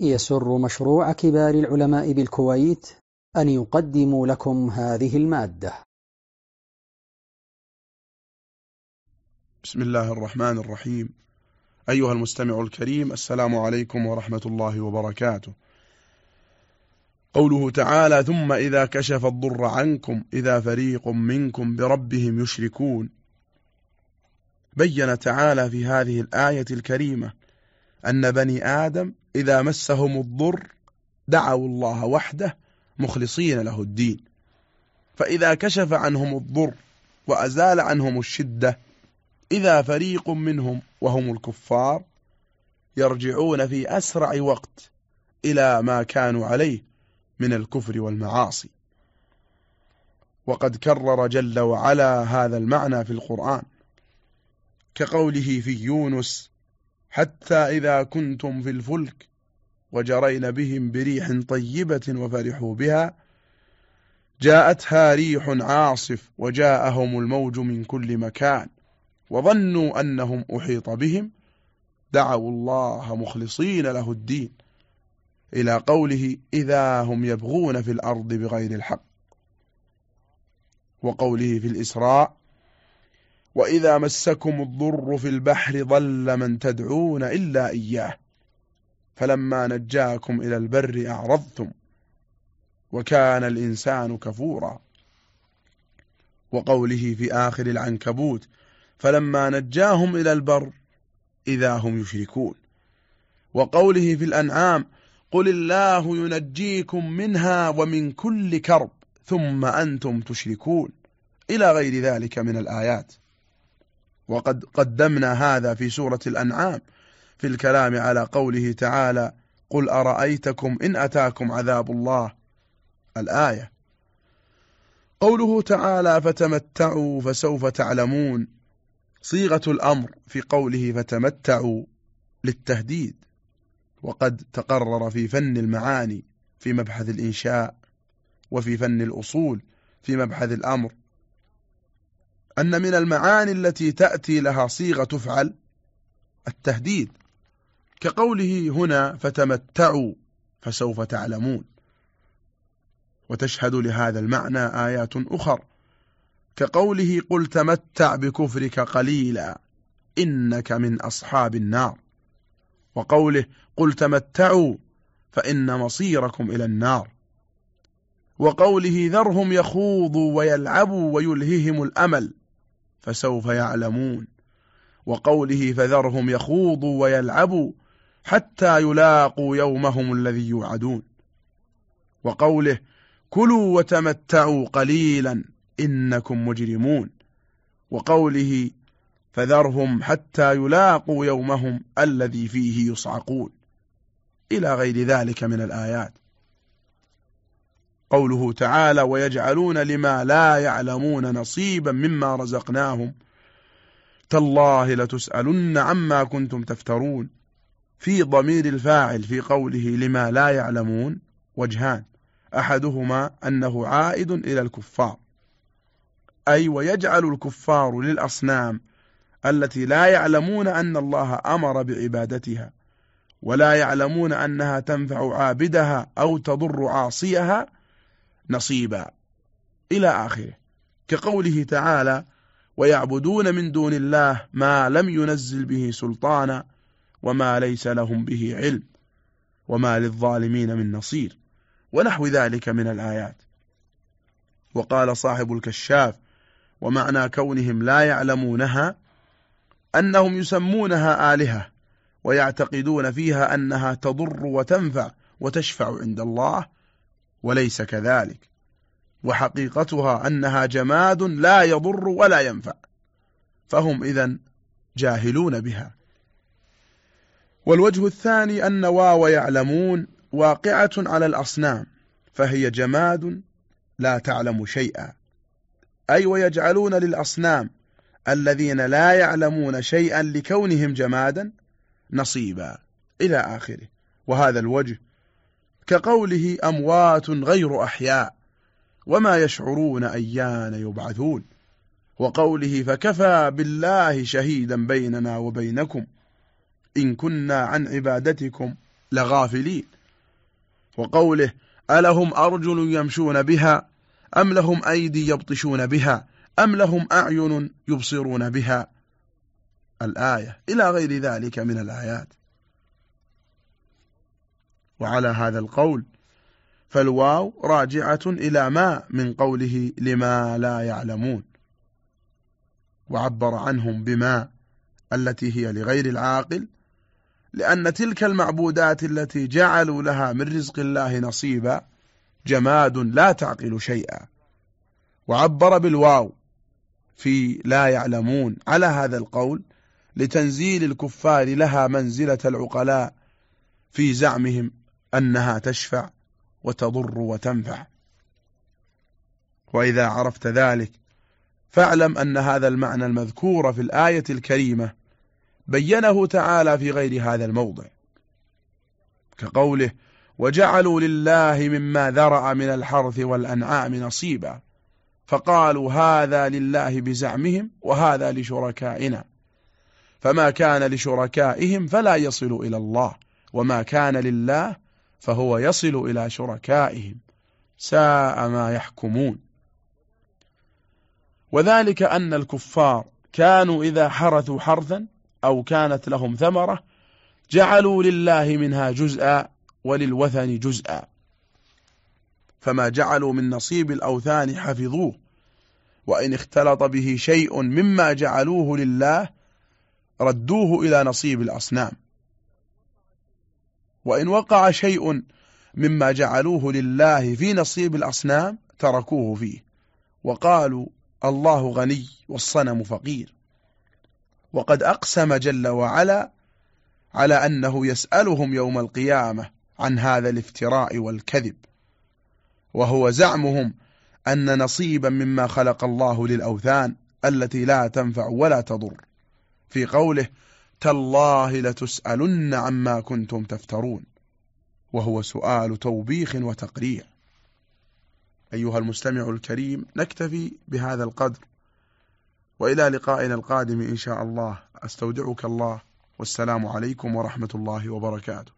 يسر مشروع كبار العلماء بالكويت أن يقدم لكم هذه المادة. بسم الله الرحمن الرحيم. أيها المستمع الكريم السلام عليكم ورحمة الله وبركاته. قوله تعالى ثم إذا كشف الضر عنكم إذا فريق منكم بربهم يشركون بين تعالى في هذه الآية الكريمة أن بني آدم إذا مسهم الضر دعوا الله وحده مخلصين له الدين. فإذا كشف عنهم الضر وأزال عنهم الشدة إذا فريق منهم وهم الكفار يرجعون في أسرع وقت إلى ما كانوا عليه من الكفر والمعاصي. وقد كرر جل وعلا هذا المعنى في القرآن كقوله في يونس حتى إذا كنتم في الفلك وجرين بهم بريح طيبة وفرحوا بها جاءتها ريح عاصف وجاءهم الموج من كل مكان وظنوا أنهم أحيط بهم دعوا الله مخلصين له الدين إلى قوله إذا هم يبغون في الأرض بغير الحق وقوله في الإسراء وإذا مسكم الضر في البحر ضل من تدعون إلا إياه. فلما نجاكم إلى البر أعرضتم وكان الإنسان كفورا. وقوله في آخر العنكبوت فلما نجاهم إلى البر إذا هم يشركون. وقوله في الأنعام قل الله ينجيكم منها ومن كل كرب ثم أنتم تشركون. إلى غير ذلك من الآيات. وقد قدمنا هذا في سورة الأنعام في الكلام على قوله تعالى قل أرأيتكم إن أتاكم عذاب الله؟ الآية. قوله تعالى فتمتعوا فسوف تعلمون. صيغة الأمر في قوله فتمتعوا للتهديد. وقد تقرر في فن المعاني في مبحث الإنشاء وفي فن الأصول في مبحث الأمر. أن من المعاني التي تأتي لها صيغة تفعل التهديد. كقوله هنا فتمتعوا فسوف تعلمون. وتشهد لهذا المعنى آيات أخر. كقوله قل تمتع بكفرك قليلا إنك من أصحاب النار وقوله قل تمتعوا فإن مصيركم إلى النار وقوله ذرهم يخوضوا ويلعبوا ويلههم الأمل فسوف يعلمون. وقوله فذرهم يخوضوا ويلعبوا حتى يلاقوا يومهم الذي يوعدون. وقوله كلوا وتمتعوا قليلا إنكم مجرمون. وقوله فذرهم حتى يلاقوا يومهم الذي فيه يصعقون. إلى غير ذلك من الآيات. قوله تعالى ويجعلون لما لا يعلمون نصيبا مما رزقناهم. تالله لتسألن عما كنتم تفترون. في ضمير الفاعل في قوله لما لا يعلمون وجهان. أحدهما أنه عائد إلى الكفار. أي ويجعل الكفار للأصنام التي لا يعلمون أن الله أمر بعبادتها. ولا يعلمون أنها تنفع عابدها أو تضر عاصيها نصيبا. إلى آخره. كقوله تعالى ويعبدون من دون الله ما لم ينزل به سلطانا وما ليس لهم به علم وما للظالمين من نصير ونحو ذلك من الآيات. وقال صاحب الكشاف ومعنى كونهم لا يعلمونها أنهم يسمونها آلهة ويعتقدون فيها أنها تضر وتنفع وتشفع عند الله وليس كذلك. وحقيقتها أنها جماد لا يضر ولا ينفع. فهم إذا جاهلون بها. والوجه الثاني أن واو يعلمون واقعة على الأصنام فهي جماد لا تعلم شيئا. أي ويجعلون للأصنام الذين لا يعلمون شيئا لكونهم جمادا نصيبا إلى آخره. وهذا الوجه كقوله أموات غير أحياء وما يشعرون أيان يبعثون وقوله فكفى بالله شهيدا بيننا وبينكم إن كنا عن عبادتكم لغافلين وقوله ألهم أرجل يمشون بها أم لهم أيدي يبطشون بها أم لهم أعين يبصرون بها الآية إلى غير ذلك من الآيات وعلى هذا القول فالواو راجعة إلى ما من قوله لما لا يعلمون وعبر عنهم بما التي هي لغير العاقل لأن تلك المعبودات التي جعلوا لها من رزق الله نصيبا جماد لا تعقل شيئا وعبر بالواو في لا يعلمون على هذا القول لتنزيل الكفار لها منزلة العقلاء في زعمهم أنها تشفع وتضر وتنفع. وإذا عرفت ذلك فاعلم أن هذا المعنى المذكور في الآية الكريمة بينه تعالى في غير هذا الموضع. كقوله وجعلوا لله مما ذرأ من الحرث والأنعام نصيبا. فقالوا هذا لله بزعمهم وهذا لشركائنا. فما كان لشركائهم فلا يصل إلى الله وما كان لله فهو يصل إلى شركائهم ساء ما يحكمون. وذلك أن الكفار كانوا إذا حرثوا حرثا أو كانت لهم ثمرة جعلوا لله منها جزءا وللوثن جزءا. فما جعلوا من نصيب الأوثان حفظوه وإن اختلط به شيء مما جعلوه لله ردوه إلى نصيب الأصنام. وإن وقع شيء مما جعلوه لله في نصيب الأصنام تركوه فيه. وقالوا الله غني والصنم فقير. وقد أقسم جل وعلا على أنه يسألهم يوم القيامة عن هذا الافتراء والكذب. وهو زعمهم أن نصيبا مما خلق الله للأوثان التي لا تنفع ولا تضر. في قوله تالله لتسألن عما كنتم تفترون وهو سؤال توبيخ وتقريع. أيها المستمع الكريم نكتفي بهذا القدر وإلى لقائنا القادم إن شاء الله. أستودعك الله والسلام عليكم ورحمة الله وبركاته.